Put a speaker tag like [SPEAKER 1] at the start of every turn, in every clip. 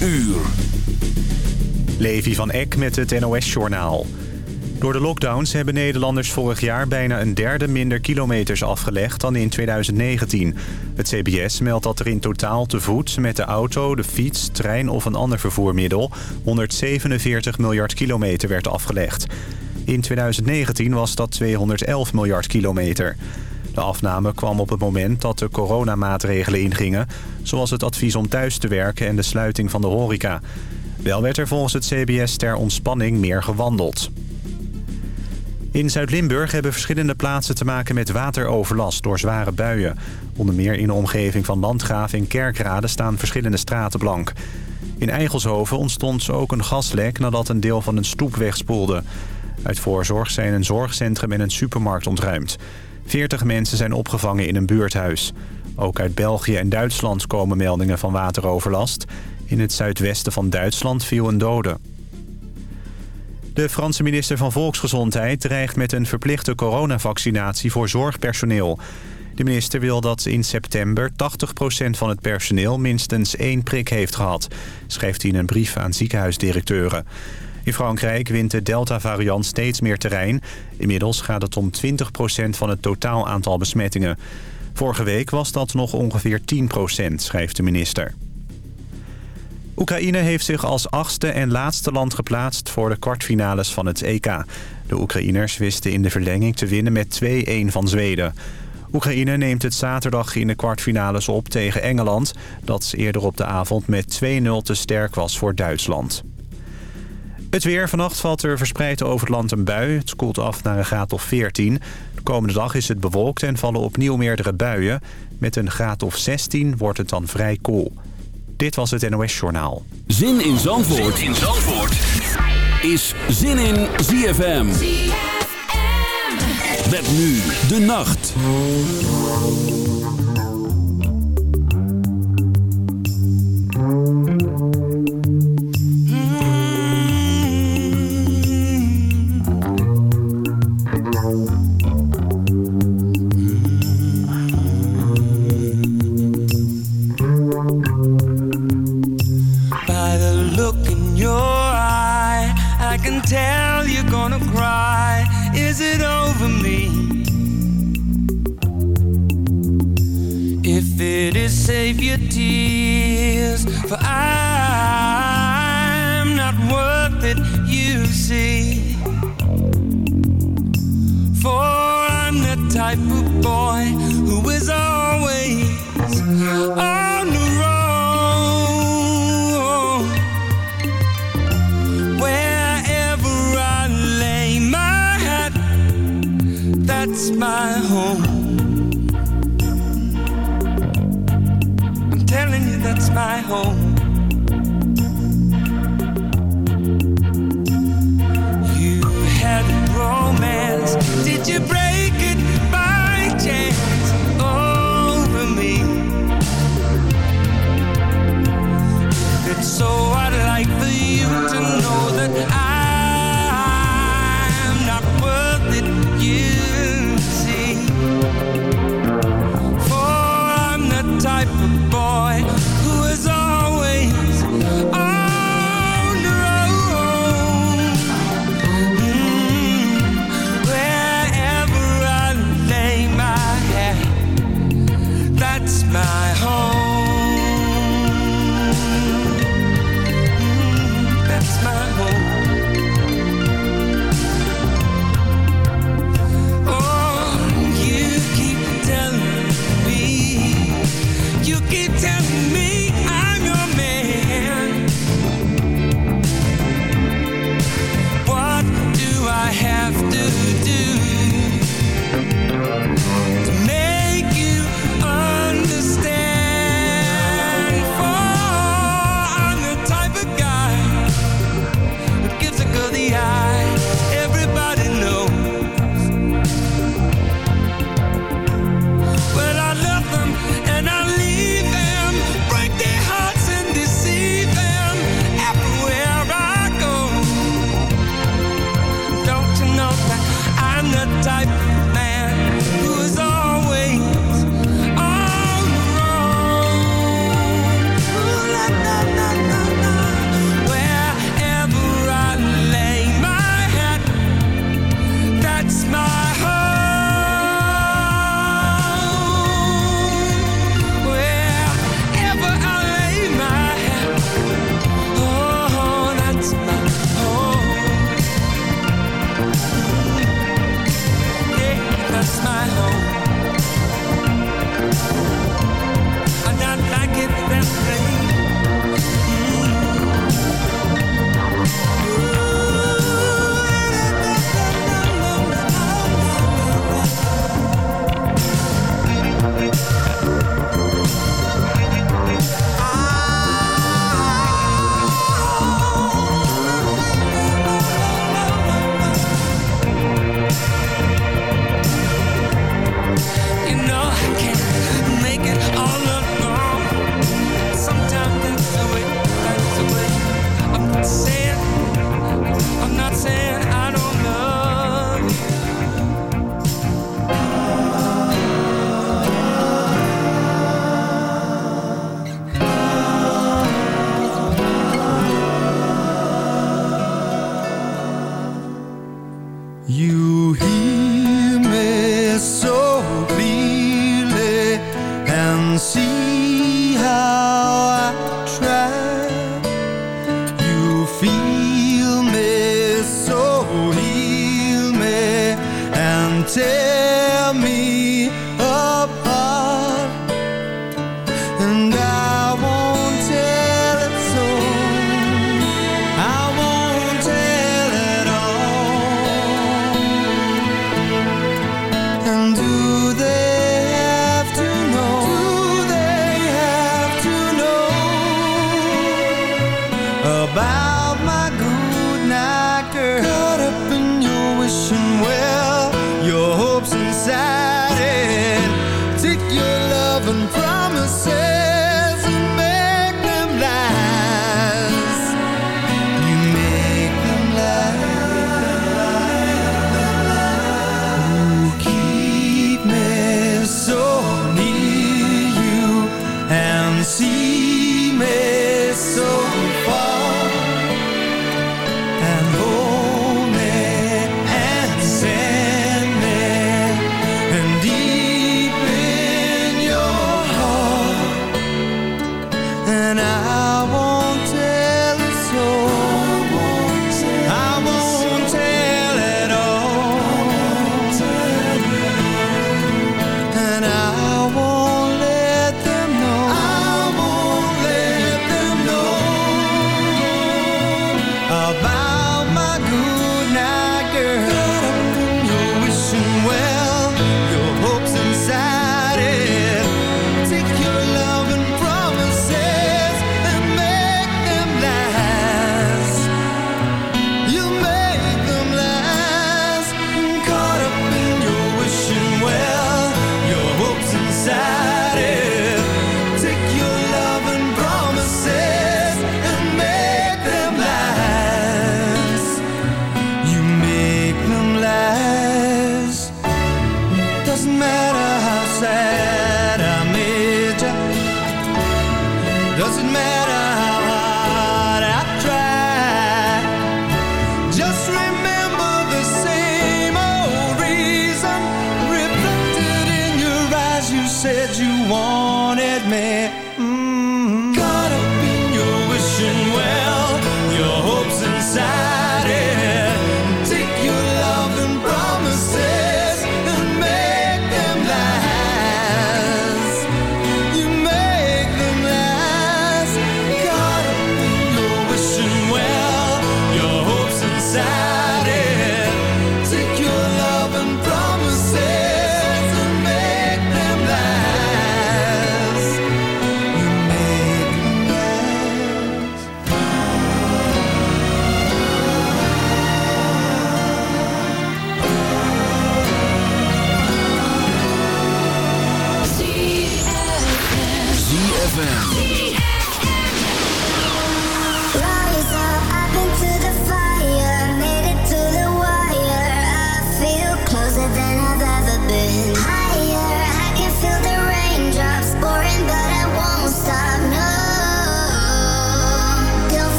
[SPEAKER 1] uur.
[SPEAKER 2] Levi van Eck met het NOS-journaal. Door de lockdowns hebben Nederlanders vorig jaar bijna een derde minder kilometers afgelegd dan in 2019. Het CBS meldt dat er in totaal te voet met de auto, de fiets, trein of een ander vervoermiddel 147 miljard kilometer werd afgelegd. In 2019 was dat 211 miljard kilometer. De afname kwam op het moment dat de coronamaatregelen ingingen... zoals het advies om thuis te werken en de sluiting van de horeca. Wel werd er volgens het CBS ter ontspanning meer gewandeld. In Zuid-Limburg hebben verschillende plaatsen te maken met wateroverlast door zware buien. Onder meer in de omgeving van Landgraaf en Kerkrade staan verschillende straten blank. In Eigelshoven ontstond ook een gaslek nadat een deel van een stoep wegspoelde. Uit voorzorg zijn een zorgcentrum en een supermarkt ontruimd. 40 mensen zijn opgevangen in een buurthuis. Ook uit België en Duitsland komen meldingen van wateroverlast. In het zuidwesten van Duitsland viel een dode. De Franse minister van Volksgezondheid dreigt met een verplichte coronavaccinatie voor zorgpersoneel. De minister wil dat in september 80% van het personeel minstens één prik heeft gehad, schrijft hij in een brief aan ziekenhuisdirecteuren. In Frankrijk wint de Delta-variant steeds meer terrein. Inmiddels gaat het om 20% van het totaal aantal besmettingen. Vorige week was dat nog ongeveer 10%, schrijft de minister. Oekraïne heeft zich als achtste en laatste land geplaatst voor de kwartfinales van het EK. De Oekraïners wisten in de verlenging te winnen met 2-1 van Zweden. Oekraïne neemt het zaterdag in de kwartfinales op tegen Engeland... dat eerder op de avond met 2-0 te sterk was voor Duitsland. Het weer. Vannacht valt er verspreid over het land een bui. Het koelt af naar een graad of 14. De komende dag is het bewolkt en vallen opnieuw meerdere buien. Met een graad of 16 wordt het dan vrij koel. Dit was het NOS Journaal.
[SPEAKER 1] Zin in Zandvoort, zin in Zandvoort. is Zin in ZFM. ZFM. Met nu de nacht.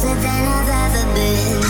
[SPEAKER 3] closer than
[SPEAKER 4] I've ever been.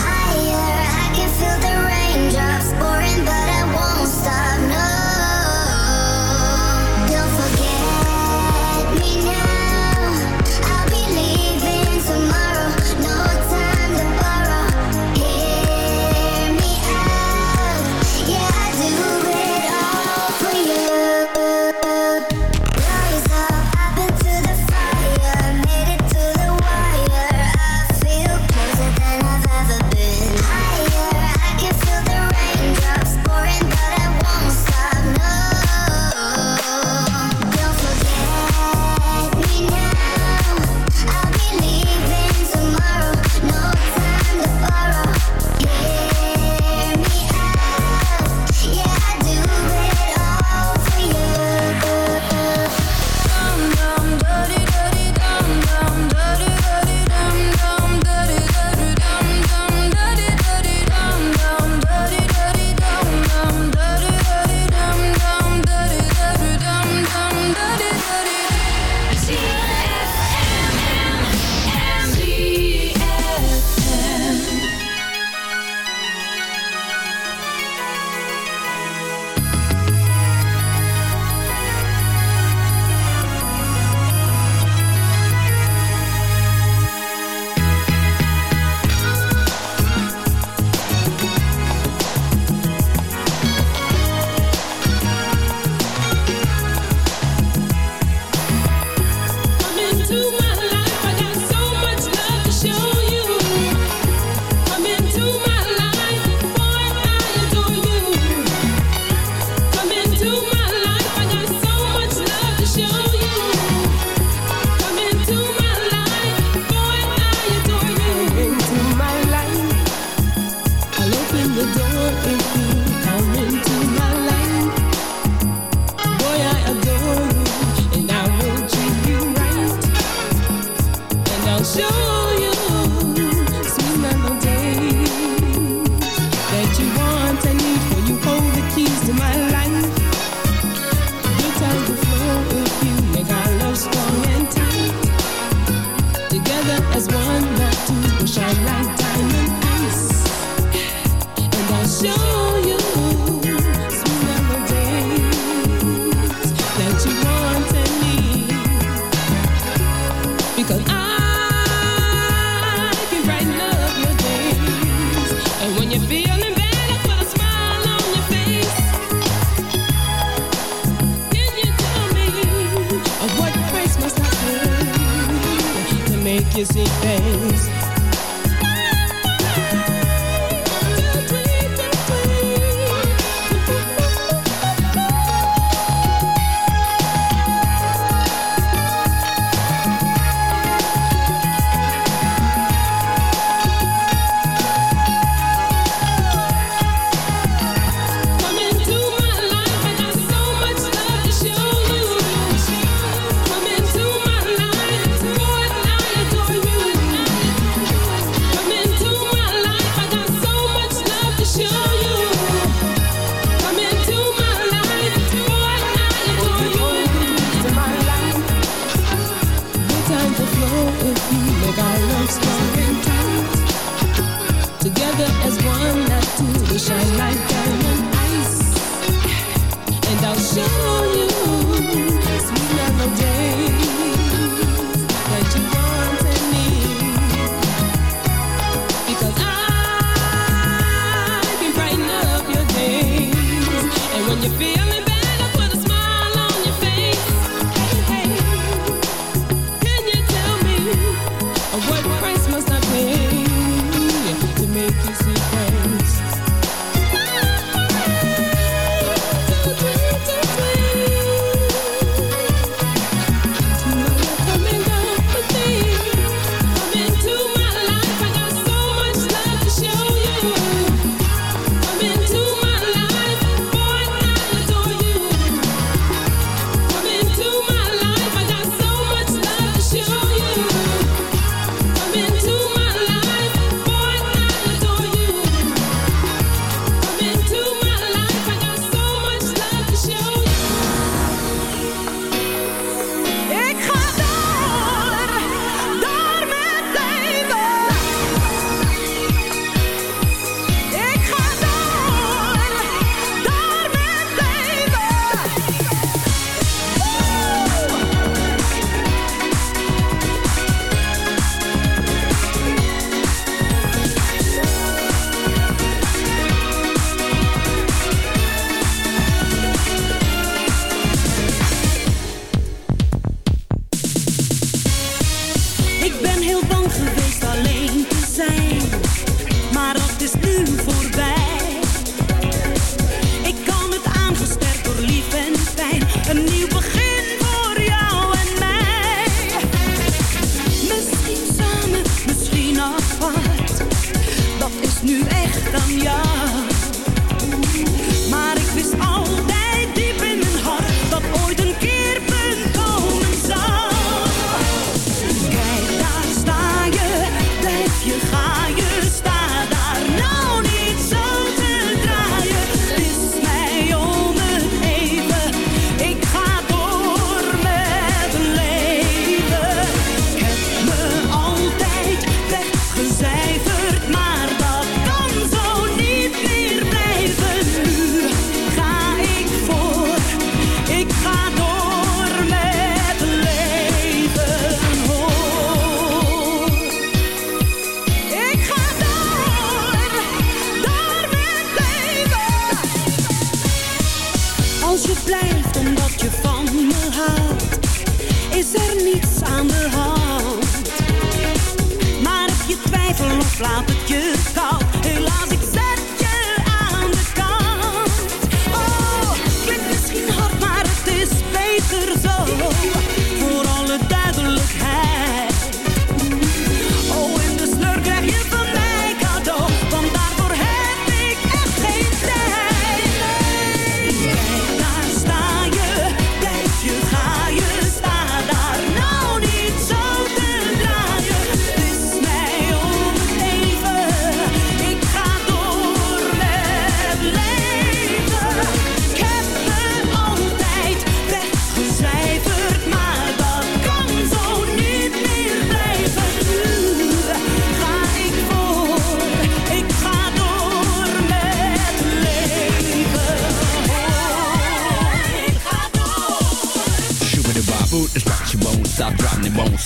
[SPEAKER 4] and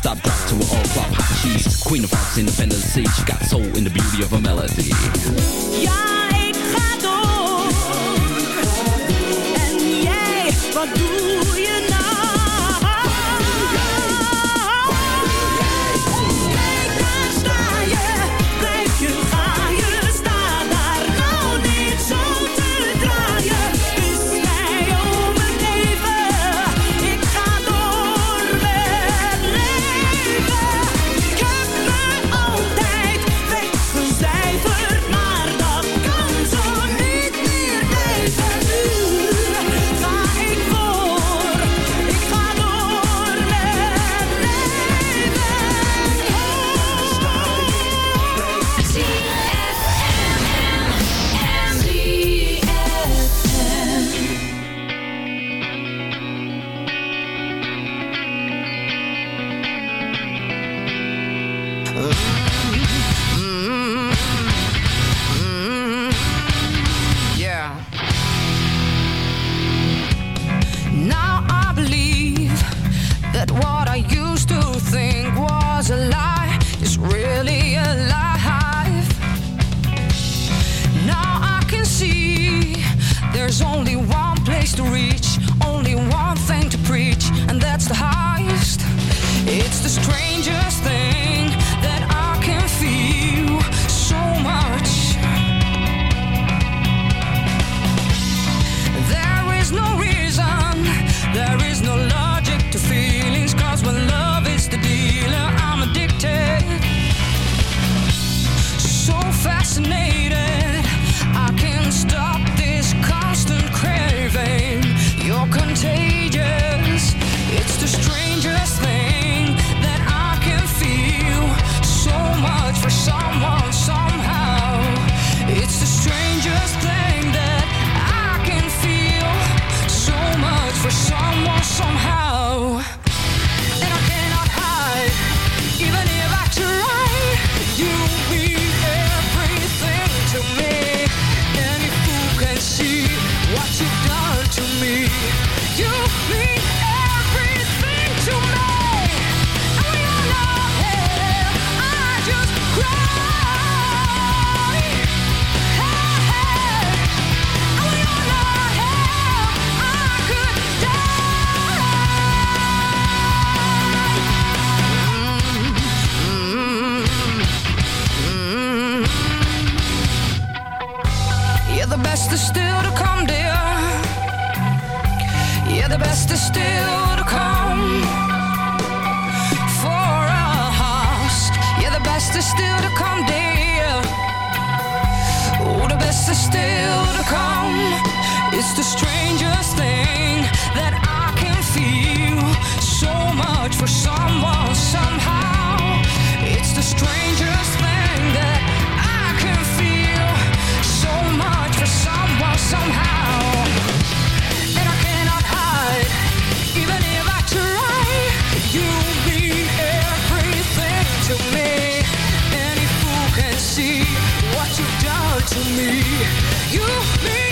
[SPEAKER 4] Stop, drop to an all flop She's. Queen of fox independence. siege. She got soul in the beauty of her melody. Ja, ik ga door. En jij, wat
[SPEAKER 5] doe je nou? You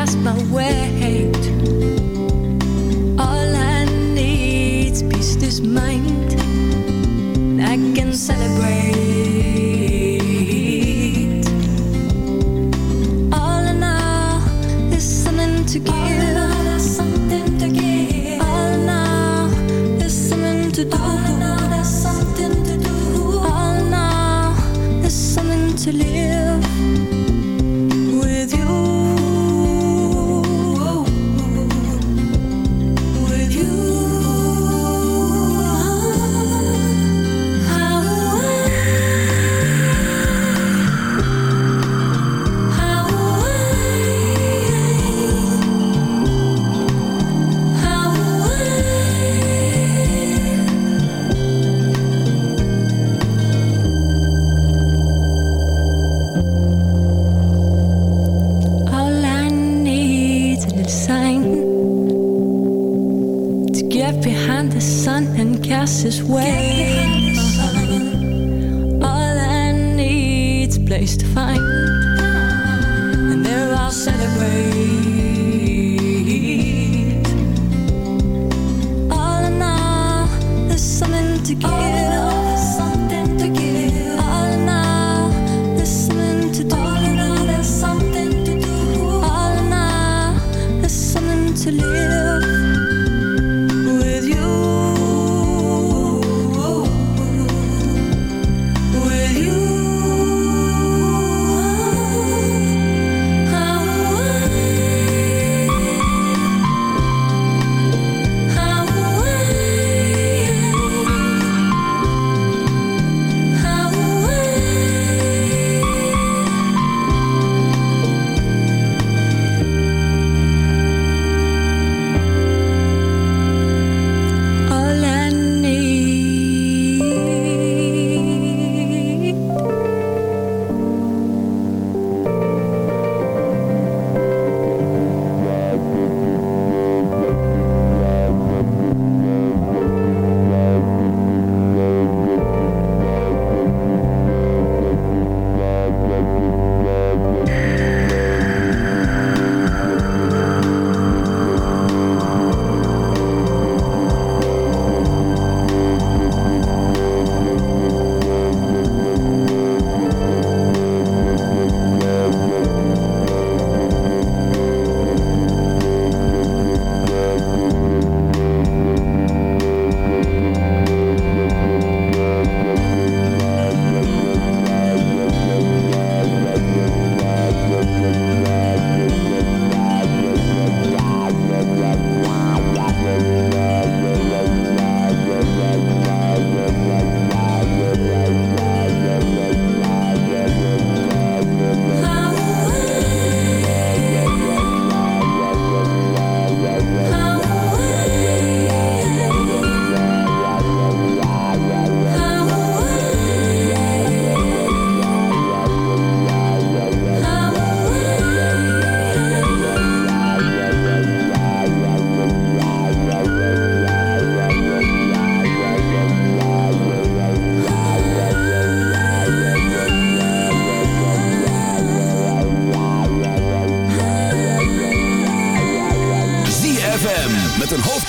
[SPEAKER 6] past my way.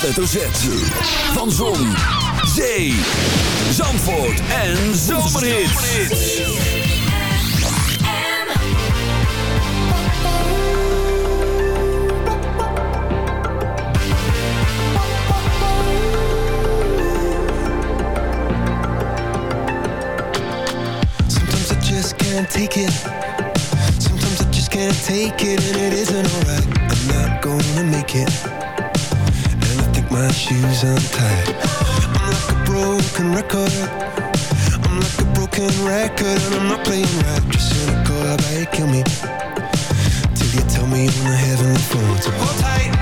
[SPEAKER 6] Hoofdletter Z. Van Zon, Zee, Zandvoort en Zomerhits.
[SPEAKER 4] Sometimes I just can't take it. Sometimes I just can't take it, and it isn't alright. I'm not gonna make it. My shoes untied. I'm like a broken record. I'm like a broken record, and I'm not playing right. Just cynical, about you kill me? Till you tell me on the heavenly phone. So hold tight.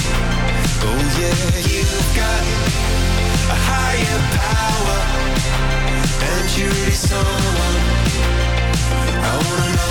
[SPEAKER 4] Oh yeah, you've got a higher power, and you're really someone I wanna know.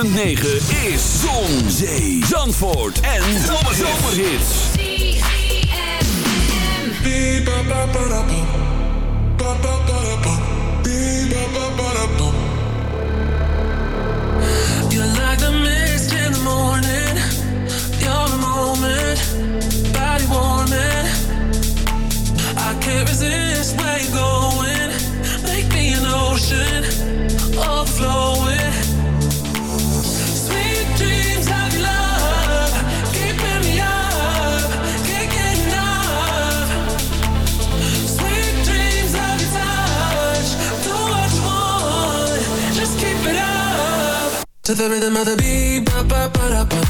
[SPEAKER 6] 106.9 is Zon, Zee, Zandvoort en Zomerhits.
[SPEAKER 7] You're like the mist in the morning To the rhythm of the beat, ba ba ba da ba.